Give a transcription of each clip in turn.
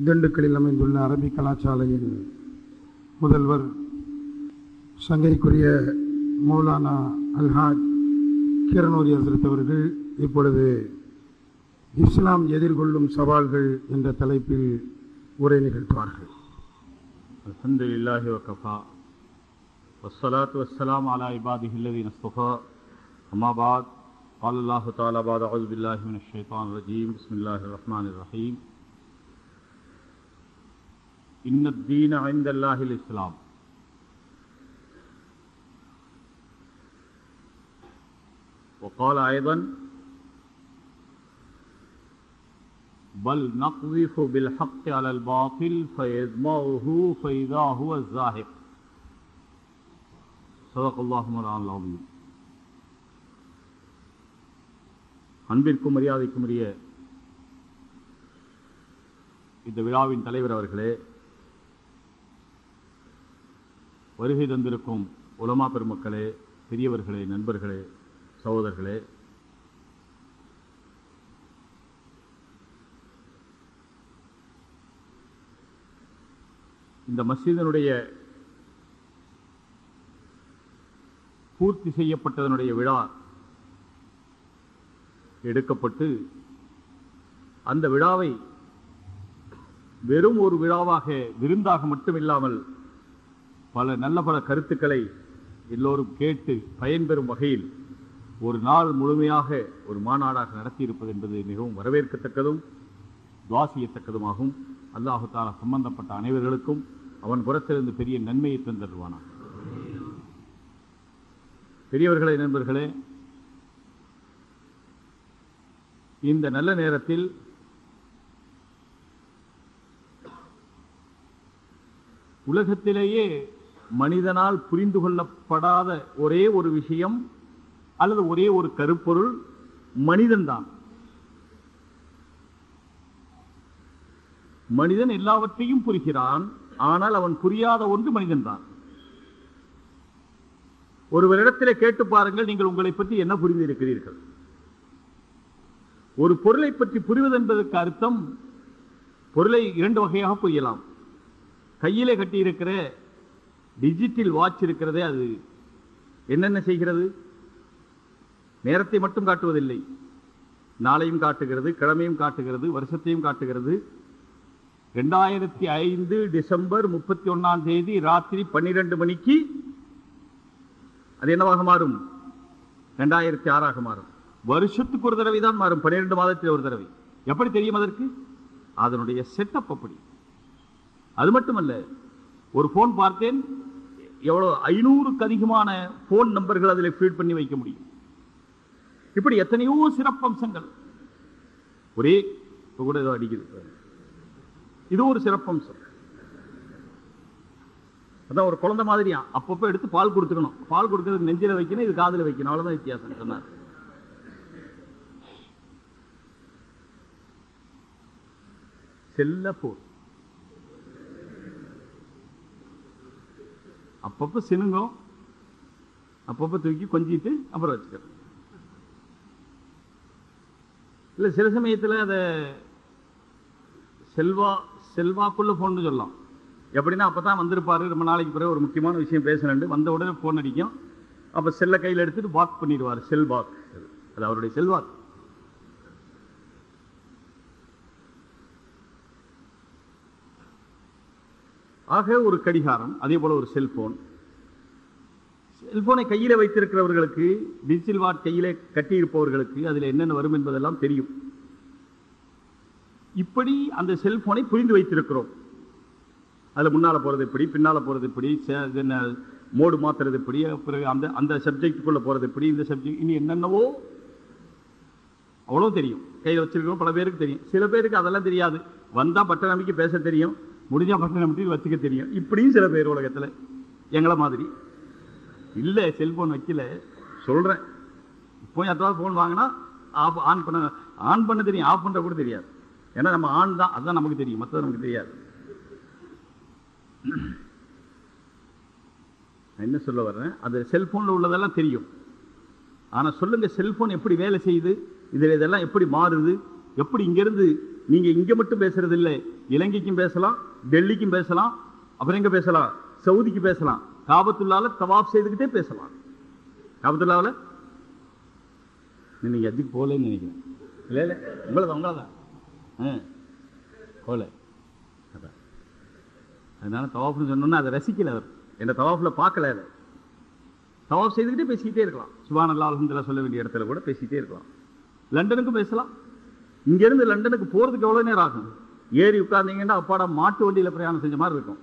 திண்டுக்கல்லில் அமைந்துள்ள அரபி கலாசாலையின் முதல்வர் சங்கைக்குரிய மௌலானா அல்ஹாஜ் கிரணூரி ஹசரத் அவர்கள் இப்பொழுது இஸ்லாம் எதிர்கொள்ளும் சவால்கள் என்ற தலைப்பில் உரை நிகழ்த்துவார்கள் الحمد لله وكفى والصلاة والسلام على عباده الذين اصطفى أما بعد قال الله تعالى بعد أعوذ بالله من الشيطان الرجيم بسم الله الرحمن الرحيم إن الدين عند الله الإسلام وقال أيضا بل نقذف بالحق على الباطل فيدمغه فإذا هو الزاهق صدق الله مولانا العظيم அன்பிற்கும் மரியாதைக்கும் உரிய இந்த விழாவின் தலைவர் அவர்களே வருகை தந்திருக்கும் உலமா பெருமக்களே பெரியவர்களே நண்பர்களே சகோதரர்களே. இந்த மஸ்ஜிதனுடைய பூர்த்தி செய்யப்பட்டதனுடைய விழா எடுக்கப்பட்டு அந்த விழாவை வெறும் ஒரு விழாவாக விருந்தாக மட்டுமில்லாமல் பல நல்ல பல கருத்துக்களை எல்லோரும் கேட்டு பயன்பெறும் வகையில் ஒரு நாள் முழுமையாக ஒரு மாநாடாக நடத்தியிருப்பது என்பது மிகவும் வரவேற்கத்தக்கதும் துவாசியத்தக்கதுமாகும். அல்லாஹால சம்பந்தப்பட்ட அனைவர்களுக்கும் அவன் புறத்திலிருந்து பெரிய நன்மையை தந்தருவானான் பெரியவர்களே நண்பர்களே இந்த நல்ல நேரத்தில் உலகத்திலேயே மனிதனால் புரிந்து கொள்ளப்படாத ஒரே ஒரு விஷயம் அல்லது ஒரே ஒரு கருப்பொருள் மனிதன்தான். மனிதன் எல்லாவற்றையும் புரிகிறான் ஆனால் அவன் புரியாத ஒன்று மனிதன்தான். ஒருவரிடத்தில் கேட்டு பாருங்கள் நீங்கள் உங்களை பற்றி என்ன புரிந்திருக்கிறீர்கள். ஒரு பொருளை பற்றி புரிவது என்பதற்கு அர்த்தம் பொருளை இரண்டு வகையாக புரியலாம். கையிலே கட்டியிருக்கிற டிஜிட்டல் வாட்ச் இருக்கிறதே அது. என்னென்ன செய்கிறது? நேரத்தை மட்டும் காட்டுவதில்லை. நாளையும் காட்டுகிறது கிழமையும் காட்டுகிறது வருஷத்தையும் காட்டுகிறது. ரெண்டாயிரத்தி ஐந்து டிசம்பர் முப்பத்தி ஒன்னாம் தேதி ராத்திரி பன்னிரெண்டு மணிக்கு அது என்னவாக மாறும்? ரெண்டாயிரத்தி ஆறாக மாறும். வருஷத்துக்கு ஒரு தடவை தான் மாறும். பன்னிரெண்டு மாதத்தில் ஒரு தடவை. எப்படி தெரியும் அதற்கு? அதனுடைய செட்டப் அப்படி. அது மட்டுமல்ல ஒரு போன் பார்த்தேன் எவ்வளவு ஐநூறுக்கு அதிகமான போன் நம்பர்கள் அதில் ஃபீட் பண்ணி வைக்க முடியும். இப்படி எத்தனையோ சிறப்பம்சங்கள் ஒரே இப்போ கூட ஏதோ அடிக்குது. இது ஒரு சிறப்பம்சம் அதான் ஒரு குழந்தை மாதிரியா? அப்பப்போ எடுத்து பால் கொடுத்துக்கணும். பால் கொடுக்கறது நெஞ்சில வைக்கணும் இது காதுல வைக்கணும். அவ்வளோதான் வித்தியாசம் சொன்னார். செல்ல போர். அப்பப்போ சினுங்கும். அப்பப்போ தூக்கி கொஞ்சிட்டு அப்புறம் வச்சுக்கிறேன் இல்ல சில சமயத்துல அத செல்வா செல்வாக்குள்ள போன்னு சொல்லலாம். எப்படின்னா அப்பதான் வந்திருப்பாரு. ரொம்ப நாளைக்கு பிறகு ஒரு முக்கியமான விஷயம் பேசணுண்டு வந்த உடனே போன் அடிக்கும். அப்ப செல்ல கையில் எடுத்துட்டு வாக் பண்ணிடுவார் செல்வாக். அது அவருடைய செல்வாக்கு. ஆக ஒரு கடிகாரம் அதே போல ஒரு செல்போன் செல்போனை கையில் வைத்திருக்கிறவர்களுக்கு டிஜிட்டல் வாட் கையில் கட்டியிருப்பவர்களுக்கு அதில் என்னென்ன வரும் என்பதெல்லாம் தெரியும். இப்படி அந்த செல்போனை புரிந்து வைத்திருக்கிறோம். அதில் முன்னால போறது எப்படி பின்னால் போறது எப்படி என்ன மோடு மாத்துறது எப்படி பிறகு அந்த அந்த சப்ஜெக்டுக்குள்ளே போகிறது எப்படி இந்த சப்ஜெக்ட் இனி என்னென்னவோ அவ்வளோ தெரியும். கையில் வச்சிருக்கோம் பல பேருக்கு தெரியும். சில பேருக்கு அதெல்லாம் தெரியாது. வந்தால் பட்ட நம்பிக்கை பேச தெரியும். முடிஞ்சால் பட்டன் அமைச்சு வச்சுக்க தெரியும். இப்படியும் சில பேர் உலகத்தில். எங்களை மாதிரி. இல்லை செல்போன் வைக்கல. சொல்கிறேன் இப்போ யாராவது ஃபோன் வாங்கினா ஆஃப் ஆன் பண்ண ஆன் பண்ண தெரியும். ஆஃப் பண்ணுற கூட தெரியாது. ஏன்னா நம்ம ஆன் தான். அதுதான் நமக்கு தெரியும். மற்றது நமக்கு தெரியாது. நான் என்ன சொல்ல வர்றேன்? அது செல்ஃபோனில் உள்ளதெல்லாம் தெரியும். ஆனால் சொல்லுங்கள் செல்போன் எப்படி வேலை செய்யுது? இதில் இதெல்லாம் எப்படி மாறுது? எப்படி இங்கேருந்து நீங்கள் இங்கே மட்டும் பேசுறது இல்லை இலங்கைக்கும் பேசலாம் டெல்லிக்கும் பேசலாம் அப்புறம் எங்க பேசலாம்? சவுதிக்கு பேசலாம். காபத்துள்ளால தவாப் செய்துக்கிட்டே பேசலாம். காபத்துள்ளாவில் நீங்க எதுக்கு போகலன்னு நினைக்கிறேன். இல்லை இல்லை உங்களதான் உங்களதான் ஆ போல அதான் அதனால தவாஃப்னு சொன்னோன்னா அதை ரசிக்கல அவர். என்னை தவாஃபில் பார்க்கல அதை தவாஃப் செய்துக்கிட்டே பேசிக்கிட்டே இருக்கலாம். சுபான் அல்லா அலமதுல்லா சொல்ல வேண்டிய இடத்துல கூட பேசிக்கிட்டே இருக்கலாம். லண்டனுக்கும் பேசலாம். இங்கேருந்து லண்டனுக்கு போகிறதுக்கு எவ்வளோ நேரம் ஆகும்? ஏறி உட்கார்ந்தீங்கன்னா அப்பாடா மாட்டு வண்டியில் பிரயாணம் செஞ்ச மாதிரி இருக்கும்.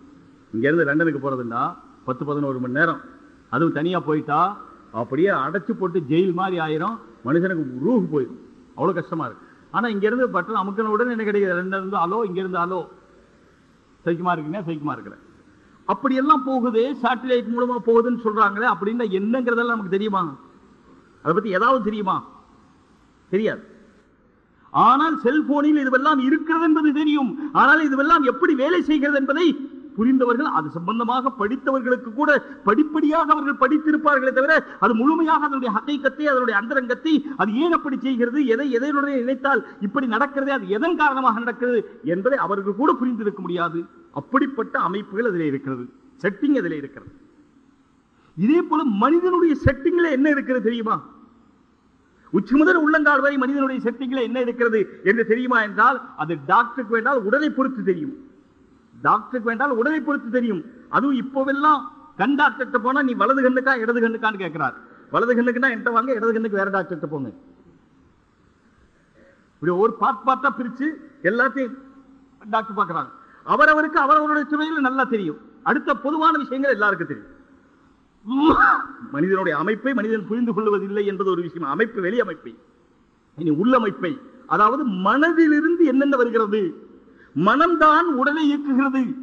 இங்கேருந்து லண்டனுக்கு போகிறதுன்னா பத்து பதினோரு மணி நேரம். அதுவும் தனியாக போயிட்டா அப்படியே அடைச்சி போட்டு ஜெயில் மாதிரி ஆயிரும். மனுஷனுக்கு ரூஹ் போயிடும் அவ்வளோ கஷ்டமா இருக்கு. ஆனால் இங்கேருந்து பட்டன் அமுக்கின உடனே என்ன கிடைக்குது? ரெண்டு இருந்தாலோ இங்கேருந்து அலோ சைக்குமா இருக்குன்னா சைக்குமா இருக்கிறேன். அப்படியெல்லாம் போகுது. சேட்டலைட் மூலமாக போகுதுன்னு சொல்கிறாங்களே அப்படின்னா என்னங்கிறதெல்லாம் நமக்கு தெரியுமா? அதை பத்தி ஏதாவது தெரியுமா? தெரியாது. ஆனால் செல்போனில் இதுவெல்லாம் இருக்கிறது என்பது தெரியும். ஆனால் இதுவெல்லாம் எப்படி வேலை செய்கிறது என்பதை புரிந்தவர்கள் அது சம்பந்தமாக படித்தவர்களுக்கு கூட படிப்படியாக அவர்கள் படித்திருப்பார்களே தவிர அது முழுமையாக அதனுடைய ஹக்கைக்கத்தை அதனுடைய அந்தரங்கத்தை அது ஏன் அப்படி செய்கிறது எதை எதனுடைய நினைத்தால் இப்படி நடக்கிறது அது எதன் காரணமாக நடக்கிறது என்பதை அவர்கள் கூட புரிந்திருக்க முடியாது. அப்படிப்பட்ட அமைப்புகள் அதில் இருக்கிறது. செட்டிங் அதில் இருக்கிறது. இதே போல மனிதனுடைய செட்டிங்ல என்ன இருக்கிறது தெரியுமா? உச்சி முதல் உள்ளங்கால் வரை மனிதனுடைய சக்திகளை என்ன இருக்கிறது என்று தெரியுமா என்றால் அது டாக்டருக்கு வேண்டால் உடலை பொறுத்து தெரியும். டாக்டருக்கு வேண்டால் உடலை பொறுத்து தெரியும். அதுவும் இப்போவெல்லாம் கண் டாக்டர்கிட்ட போனா நீ வலது கண்ணுக்கா இடது கண்ணுக்கான்னு கேட்கிறார். வலது கண்ணுக்குன்னா என்கிட்ட வாங்க இடது கண்ணுக்கு வேற டாக்டர்கிட்ட போங்க. இப்படி ஒரு பார்ட் பார்ட்டா பிரிச்சு எல்லாத்தையும் டாக்டர் பார்க்கிறாங்க. அவரவருக்கு அவரவருடைய துறையில் நல்லா தெரியும். அடுத்த பொதுவான விஷயங்கள் எல்லாருக்கும் தெரியும். மனிதனுடைய அமைப்பை மனிதன் புரிந்து கொள்வதில்லை என்பது ஒரு விஷயம். அமைப்பு வெளி அமைப்பை இனி உள்ளமைப்பை. அதாவது மனதிலிருந்து என்னென்ன வருகிறது? மனம்தான் உடலை இயக்குகிறது.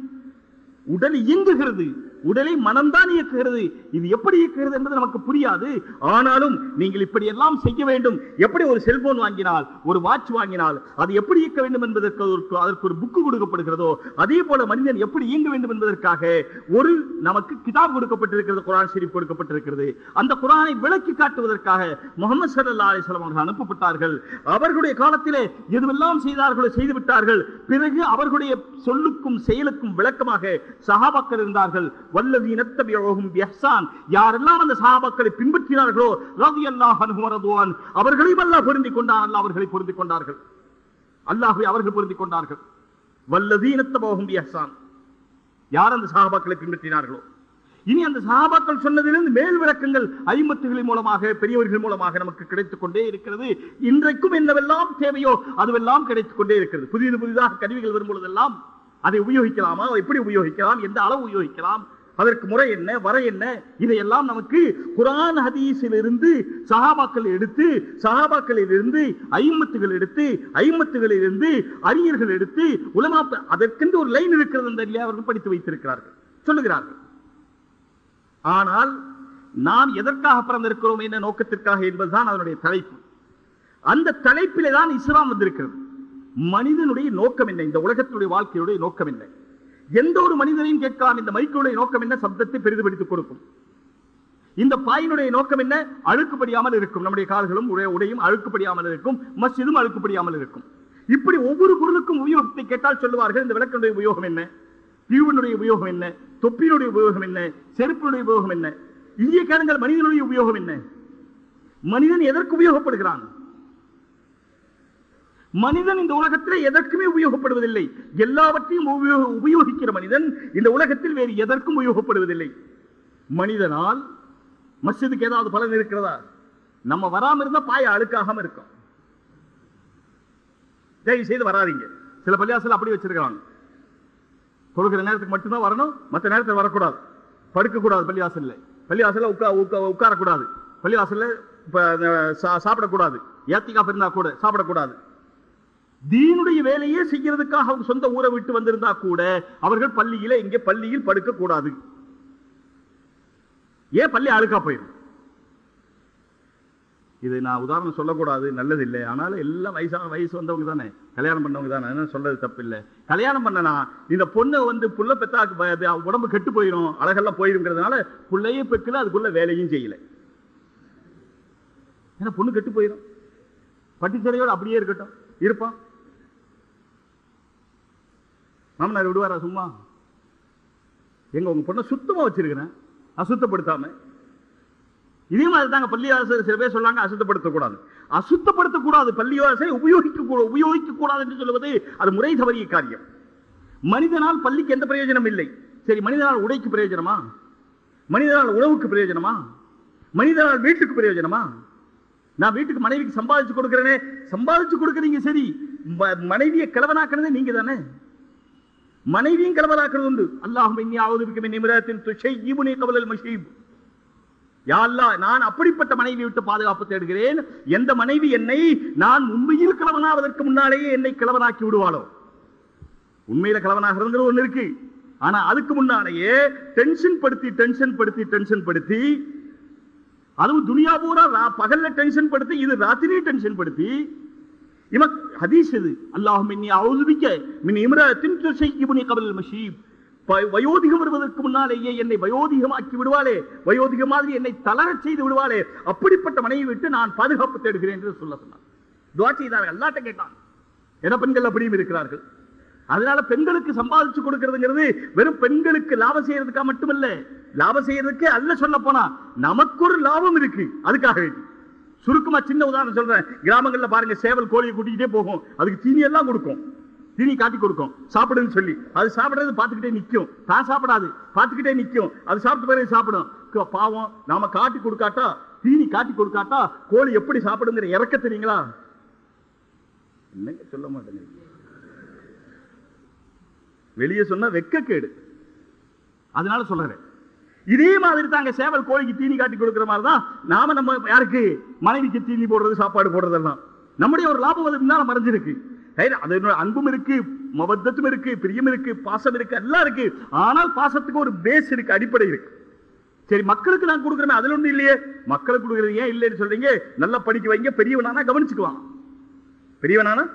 உடல் இயங்குகிறது. உடலை மனம்தான் இயக்குகிறது. இது எப்படி இயக்குகிறது என்பது நமக்கு புரியாது. ஆனாலும் நீங்கள் இப்படி எல்லாம் செய்ய வேண்டும். எப்படி ஒரு செல்போன் வாங்கினால் ஒரு வாட்ச் வாங்கினால் அது எப்படி இயக்க வேண்டும் என்பதற்கு அதற்கு ஒரு புக்கு கொடுக்கப்படுகிறதோ அதே போல மனிதன் எப்படி இயங்க வேண்டும் என்பதற்காக ஒரு நமக்கு கிதாப் கொடுக்கப்பட்டிருக்கிறது குரான் ஷெரீப் கொடுக்கப்பட்டிருக்கிறது. அந்த குரானை விளக்கி காட்டுவதற்காக முகமது சல்லா அலிஸ்லாம் அவர்கள் அனுப்பப்பட்டார்கள். அவர்களுடைய காலத்திலே எதுவெல்லாம் செய்தார்களோ செய்து விட்டார்கள். பிறகு அவர்களுடைய சொல்லுக்கும் செயலுக்கும் விளக்கமாக சகாபாக்கள் இருந்தார்கள். வல்லதீனத்தபியோகும் பிஹ்சான் யாரெல்லாம் அந்த சஹாபாக்களை பின்பற்றினார்களோ ரவி அல்லாஹ் அனுகுமரதுவான் அவர்களையும் அல்லாஹ் பொருந்திக் கொண்டான். அல்லாஹ் அவர்களை பொருந்திக் கொண்டார்கள். அல்லாஹை அவர்கள் பொருந்திக் கொண்டார்கள். வல்லதீனத்தபோகும் பிஹ்சான் யார் அந்த சஹாபாக்களை பின்பற்றினார்களோ? இனி அந்த சஹாபாக்கள் சொன்னதிலிருந்து மேல் விளக்கங்கள் ஐம்பத்துகளின் மூலமாக பெரியவர்கள் மூலமாக நமக்கு கிடைத்துக் கொண்டே இருக்கிறது. இன்றைக்கும் என்னவெல்லாம் தேவையோ அதுவெல்லாம் கிடைத்துக் கொண்டே இருக்கிறது. புதிது புதிதாக கருவிகள் வரும் பொழுதெல்லாம் அதை உபயோகிக்கலாமா? எப்படி உபயோகிக்கலாம்? எந்த அளவு உபயோகிக்கலாம்? அதற்கு முறை என்ன வரை என்ன? இதையெல்லாம் நமக்கு குரான் ஹதீஸில் இருந்து சஹாபாக்கள் எடுத்து சஹாபாக்களில் இருந்து ஐம்பத்துகள் எடுத்து ஐம்பத்துகளில் இருந்து அறிஞர்கள் எடுத்து உலமா அதற்கென்று ஒரு லைன் இருக்கிறது அந்த அவர்கள் படித்து வைத்திருக்கிறார்கள். சொல்லுகிறார்கள். ஆனால் நாம் எதற்காக பிறந்திருக்கிறோம் என்ன நோக்கத்திற்காக என்பதுதான் அதனுடைய தலைப்பு. அந்த தலைப்பிலே தான் இஸ்லாம் வந்திருக்கிறது. மனிதனுடைய நோக்கம் என்ன? இந்த உலகத்தினுடைய வாழ்க்கையுடைய நோக்கம் என்ன? எந்த ஒரு மனிதனையும் கேட்கலாம் இந்த மைக்குடைய நோக்கம் என்ன? சப்தத்தை பெரிதுபடுத்திக் கொடுக்கும். இந்த பாயினுடைய நோக்கம் என்ன? அழுக்குப்படியாமல் இருக்கும். நம்முடைய கால்களும் உடைய உடையும் அழுக்குப்படியாமல் இருக்கும். மஸ்ஜிதும் அழுக்குப்படியாமல் இருக்கும். இப்படி ஒவ்வொரு பொருளுக்கும் உபயோகத்தை கேட்டால் சொல்லுவார்கள் இந்த விளக்கனுடைய உபயோகம் என்ன? டியூபினுடைய உபயோகம் என்ன? தொப்பினுடைய உபயோகம் என்ன? செருப்பினுடைய உபயோகம் என்ன? இங்கே கேளுங்கள் மனிதனுடைய உபயோகம் என்ன? மனிதன் எதற்கு உபயோகப்படுகிறான்? மனிதன் இந்த உலகத்திலே எதற்குமே உபயோகப்படுவதில்லை. எல்லாவற்றையும் உபயோக- உபயோகிக்கிற மனிதன் இந்த உலகத்தில் வேறு எதற்கும் உபயோகப்படுவதில்லை. மனிதனால் மஸ்ஜிதுக்கு ஏதாவது பலன் இருக்கிறதா? நம்ம வராம இருந்தா பாய அழுக்காகாம இருக்கும். தயவு செய்து வராதீங்க. சில பள்ளியாசல் அப்படி வச்சிருக்கிறாங்க. கொடுக்கிற நேரத்துக்கு மட்டும்தான் வரணும் மற்ற நேரத்தில் வரக்கூடாது. படுக்க கூடாது பள்ளிவாசல்ல. பள்ளிவாசல்ல உட்கா உட்கா- உட்காரக்கூடாது. பள்ளிவாசல்ல இப்ப, சா- சாப்பிடக்கூடாது. ஏத்திக்காப்பு இருந்தா கூட சாப்பிடக்கூடாது. தீனுடைய வேலையே செய்யறதுக்காக அவங்க சொந்த ஊரை விட்டு வந்திருந்தா கூட அவர்கள் பள்ளியில இங்கே பள்ளியில் படுக்க கூடாது ஏன் பள்ளி அழுக்கா போயிடும் இது நான் உதாரணம் சொல்லக்கூடாது நல்லது இல்லை ஆனாலும் எல்லாம் வயசான வயசு வந்தவங்க தானே. கல்யாணம் பண்ணவங்க தானே. அதனால சொல்றது தப்பு இல்லை கல்யாணம் பண்ணனா இந்த பொண்ணு வந்து புள்ள பெத்தா உடம்பு கெட்டு போயிடும் அழகெல்லாம் போயிருங்கிறதுனால புள்ளையும் பெக்கல அதுக்குள்ள வேலையும் செய்யல. ஏன்னா பொண்ணு கெட்டு போயிடும் பட்டிச்சரையோடு அப்படியே இருக்கட்டும். இருப்பான். மாமனார் விடுவாரா சும்மா? எங்க உங்க பொண்ணை சுத்தமா வச்சிருக்கிறேன். அசுத்தப்படுத்தாம. இதே மாதிரி தாங்க பள்ளிவாசல் சில பேர் சொல்றாங்க அசுத்தப்படுத்தக்கூடாது. அசுத்தப்படுத்தக்கூடாது பள்ளிவாசலை உபயோகிக்க கூடாது உபயோகிக்க கூடாது என்று சொல்லுவது அது முறை தவறிய காரியம். மனிதனால் பள்ளிக்கு எந்த பிரயோஜனம் இல்லை. சரி மனிதனால் உடைக்கு பிரயோஜனமா? மனிதனால் உணவுக்கு பிரயோஜனமா? மனிதனால் வீட்டுக்கு பிரயோஜனமா? நான் வீட்டுக்கு மனைவிக்கு சம்பாதிச்சு கொடுக்கிறேனே சம்பாதிச்சு கொடுக்கறீங்க சரி. ம- மனைவியை கிழவனாக்குனதே நீங்க தானே மனைவியும் கிழவனாக்குறது உண்டு. அல்லாஹும் மஷீப் யா அல்லாஹ், நான் அப்படிப்பட்ட மனைவி விட்டு பாதுகாப்பு தேடுகிறேன். எந்த மனைவி என்னை நான் உண்மையில் கிழவனாவதற்கு முன்னாலேயே என்னை கிழவனாக்கி விடுவாளோ? உண்மையில கிழவனாகிறது ஒண்ணு இருக்கு. ஆனா அதுக்கு முன்னாலேயே டென்ஷன் படுத்தி டென்ஷன் படுத்தி டென்ஷன் படுத்தி அதுவும் துனியா பூரா பகல்ல டென்ஷன் படுத்தி இது ராத்திரி டென்ஷன் படுத்தி இவன் ஹதீஸ் இது. அல்லாஹும் இன்னி அவுதுபிக்க மின் இம்ரத்தின் துஷையிபுனி கபல் மஷீப். வயோதிகம் வருவதற்கு முன்னாலேயே என்னை வயோதிகமாக்கி விடுவாளே. வயோதிக மாதிரி என்னை தளரச் செய்து விடுவாளே. அப்படிப்பட்ட மனைவி விட்டு நான் பாதுகாப்பு தேடுகிறேன் என்று சொல்ல சொன்னான் துவா செய்தார்கள். அல்லாட்ட கேட்டான். என பெண்கள் அப்படியும் இருக்கிறார்கள்? அதனால பெண்களுக்கு சம்பாதிச்சு கொடுக்கிறதுங்கிறது வெறும் பெண்களுக்கு லாபம் செய்யறதுக்காக மட்டுமல்ல. லாபம் செய்யறதுக்கு அல்ல சொல்ல போனா நமக்கு ஒரு லாபம் இருக்கு. அதுக்காக வேண்டி. சுருக்கமா சின்ன உதாரணம் சொல்றேன். கிராமங்கள்ல பாருங்க சேவல் கோழியை கூட்டிக்கிட்டே போகும். அதுக்கு தீனி எல்லாம் கொடுக்கும். தீனி காட்டி கொடுக்கும். சாப்பிடுன்னு சொல்லி. அது சாப்பிடுறது பார்த்துக்கிட்டே நிற்கும் தான் சாப்பிடாது பார்த்துக்கிட்டே நிக்கும். அது சாப்பிட்டு பிறகு சாப்பிடும். பாவம் நாம காட்டி கொடுக்காட்டா தீனி காட்டி கொடுக்காட்டா கோழி எப்படி சாப்பிடுங்கிற இறக்க தெரியுங்களா? என்னங்க சொல்ல மாட்டேங்க. வெளியே சொன்னா வெக்கக்கேடு. அதனால சொல்றேன். இதே மாதிரி தாங்க சேவல் கோழிக்கு தீனி காட்டி கொடுக்கிற மாதிரி தான் நாம நம்ம யாருக்கு? மனைவிக்கு தீனி போடுறது சாப்பாடு போடுறதெல்லாம். நம்முடைய ஒரு லாபம் அது பின்னால மறைஞ்சிருக்கு அதனோட அது அன்பும் இருக்கு மபத்தத்தும் இருக்கு பிரியம் இருக்கு பாசம் இருக்கு எல்லாம் இருக்கு. ஆனால் பாசத்துக்கு ஒரு பேஸ் இருக்கு அடிப்படை இருக்கு. சரி மக்களுக்கு நான் கொடுக்குறேன் அதுல ஒன்றும் இல்லையே. மக்களுக்கு கொடுக்குறது ஏன் இல்லைன்னு சொல்றீங்க? நல்லா படிக்க வைங்க பெரியவனானா கவனிச்சுக்குவான். பெரியவனானா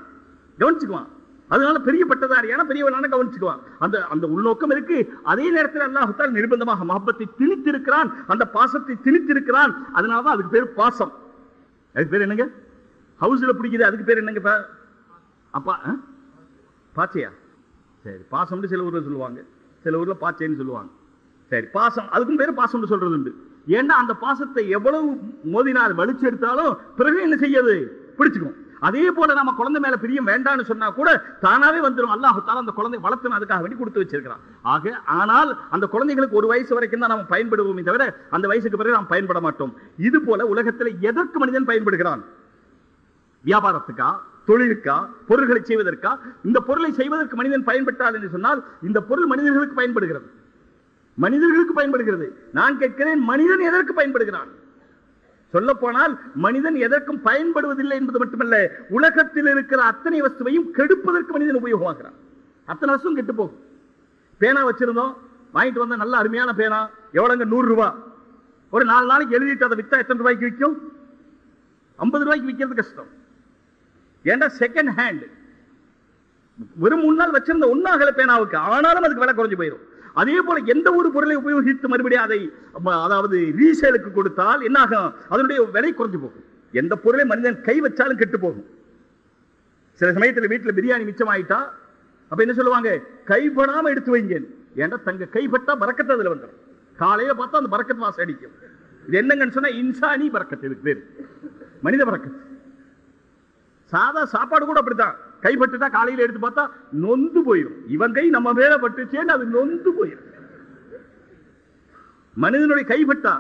கவனிச்சுக்குவான். அதனால பெரிய பட்டதாரியான பெரியவனான கவனிச்சுக்குவான். அந்த அந்த உள்நோக்கம் இருக்கு. அதே நேரத்தில் அல்லாஹத்தால் நிர்பந்தமாக மஹப்பத்தை திணித்திருக்கிறான். அந்த பாசத்தை திணித்திருக்கிறான். அதனால தான் அதுக்கு பேர் பாசம். அதுக்கு பேர் என்னங்க? ஹவுஸ்ல பிடிக்குது அதுக்கு பேர் என்னங்க பா- அப்பா ஆ? பாச்சையா? சரி பாசம்னு சில ஊர்ல சொல்லுவாங்க. சில ஊர்ல பாச்சைன்னு சொல்லுவாங்க. சரி பாசம் அதுக்கும் பேர் பாசம்னு சொல்றது உண்டு. ஏன்னா அந்த பாசத்தை எவ்வளவு மோதினார் வலிச்சு எடுத்தாலும் பிறகு என்ன செய்யாது? பிடிச்சுக்கும். அதே போல நம்ம குழந்தை மேல பிரியம் வேண்டாம்னு சொன்னா கூட தானாவே வந்துடும் அல்லாஹால அந்த குழந்தை வளர்த்து அதுக்காக வேண்டி கொடுத்து வச்சிருக்கிறான். ஆக ஆனால் அந்த குழந்தைகளுக்கு ஒரு வயசு வரைக்கும் தான் நம்ம பயன்படுவோமே தவிர அந்த வயசுக்கு பிறகு நாம் பயன்பட மாட்டோம். இது போல உலகத்தில் எதற்கு மனிதன் பயன்படுகிறான்? வியாபாரத்துக்கா தொழிலுக்கா பொருள்களை செய்வதற்கா? இந்த பொருளை செய்வதற்கு மனிதன் பயன்பட்டால் என்று சொன்னால் இந்த பொருள் மனிதர்களுக்கு பயன்படுகிறது. மனிதர்களுக்கு பயன்படுகிறது. நான் கேட்கிறேன் மனிதன் எதற்கு பயன்படுகிறான்? சொல்ல போனால் மனிதன் எதற்கும் பயன்படுவதில்லை என்பது மட்டுமல்ல உலகத்தில் இருக்கிற அத்தனை வஸ்துவையும் கெடுப்பதற்கு மனிதன் உபயோகமாகிறான். அத்தனை வசுவும் கெட்டு போகும். பேனா வச்சிருந்தோம் வாங்கிட்டு வந்த நல்ல அருமையான பேனா எவ்வளவுங்க? நூறு ரூபாய் ஒரு நாலு நாளைக்கு எழுதிட்டு அதை வித்தா எத்தனை ரூபாய்க்கு விற்கும்? ஐம்பது ரூபாய்க்கு விற்கிறது கஷ்டம். ஏன்னா செகண்ட் ஹேண்ட் வெறும் முன்னால் வச்சிருந்த ஒன்னாகல பேனாவுக்கு ஆனாலும் அதுக்கு விலை குறைஞ்சு போயிடும் அதே போல எந்த ஒரு பொருளை உபயோகித்து மறுபடியும் அதை அதாவது ரீசேலுக்கு கொடுத்தால் என்னாகும்? அதனுடைய விலை குறைஞ்சு போகும். எந்த பொருளை மனிதன் கை வச்சாலும் கெட்டு போகும். சில சமயத்துல வீட்டுல பிரியாணி மிச்சமாயிட்டா அப்ப என்ன சொல்லுவாங்க? கைப்படாம எடுத்து வைங்க ஏன்டா தங்க கைப்பட்டா பறக்கத்து அதுல வந்துடும். காலையில பார்த்தா அந்த பறக்கத்து வாசம் அடிக்கும். இது என்னங்கன்னு சொன்னா இன்சானி பறக்கத்து இதுக்கு பேரு. மனித பறக்கத்து. சாதா சாப்பாடு கூட அப்படித்தான். கைப்பட்டுட்டா காலையில எடுத்து பார்த்தா நொந்து போயிடும் இவன் கை நம்ம மேல பட்டுச்சேன்னு அது நொந்து போயிடும் மனிதனுடைய கைப்பட்டா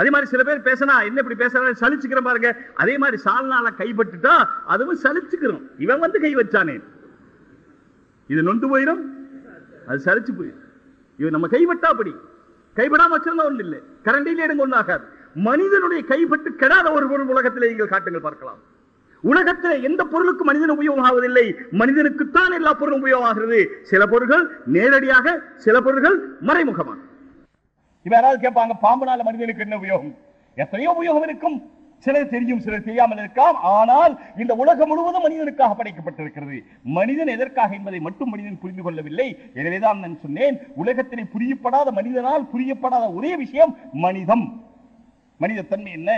அதே மாதிரி சில பேர் பேசினா என்ன இப்படி பேசுறாங்க சலிச்சுக்கிறேன் பாருங்க. அதே மாதிரி சால்னால கைப்பட்டுட்டா அதுவும் சலிச்சுக்கிறோம். இவன் வந்து கை வச்சானே. இது நொந்து போயிடும் அது சலிச்சு போயிடும் இவன் நம்ம கைப்பட்டா அப்படி. கைப்படாம வச்சிருந்தா ஒண்ணு இல்லை. கரண்டிலே எடுங்க ஒண்ணு ஆகாது. மனிதனுடைய கைப்பட்டு கெடாத ஒரு பொருள் உலகத்திலே நீங்கள் காட்டுங்கள் பார்க்கலாம். உலகத்தில் எந்த பொருளுக்கு மனிதன் உபயோகம் ஆவதில்லை மனிதனுக்குத்தான் எல்லா பொருளும் உபயோகமாகிறது. சில பொருள்கள் நேரடியாக சில பொருள்கள் மறைமுகமாக. இப்ப யாராவது கேட்பாங்க பாம்புனால மனிதனுக்கு என்ன உபயோகம்? எத்தனையோ உபயோகம் இருக்கும். சிலர் தெரியும் சிலர் தெரியாமல் இருக்கலாம். ஆனால் இந்த உலகம் முழுவதும் மனிதனுக்காக படைக்கப்பட்டிருக்கிறது. மனிதன் எதற்காக என்பதை மட்டும் மனிதன் புரிந்து கொள்ளவில்லை. எனவேதான் நான் சொன்னேன் உலகத்திலே புரியப்படாத மனிதனால் புரியப்படாத ஒரே விஷயம் மனிதம். மனித தன்மை என்ன?